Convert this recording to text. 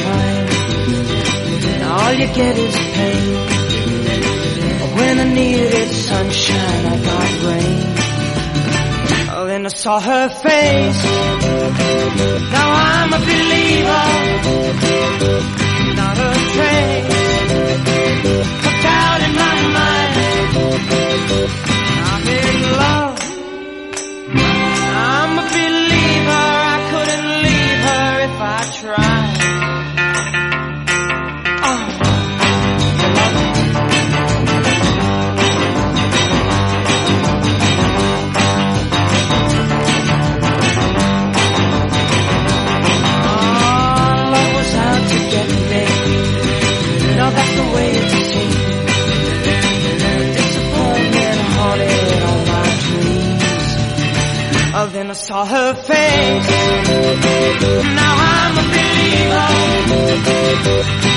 trying And all you get is pain. When I needed sunshine I got rain. Oh, Then I saw her face. Now I'm a believer. saw her face. Now I'm a believer.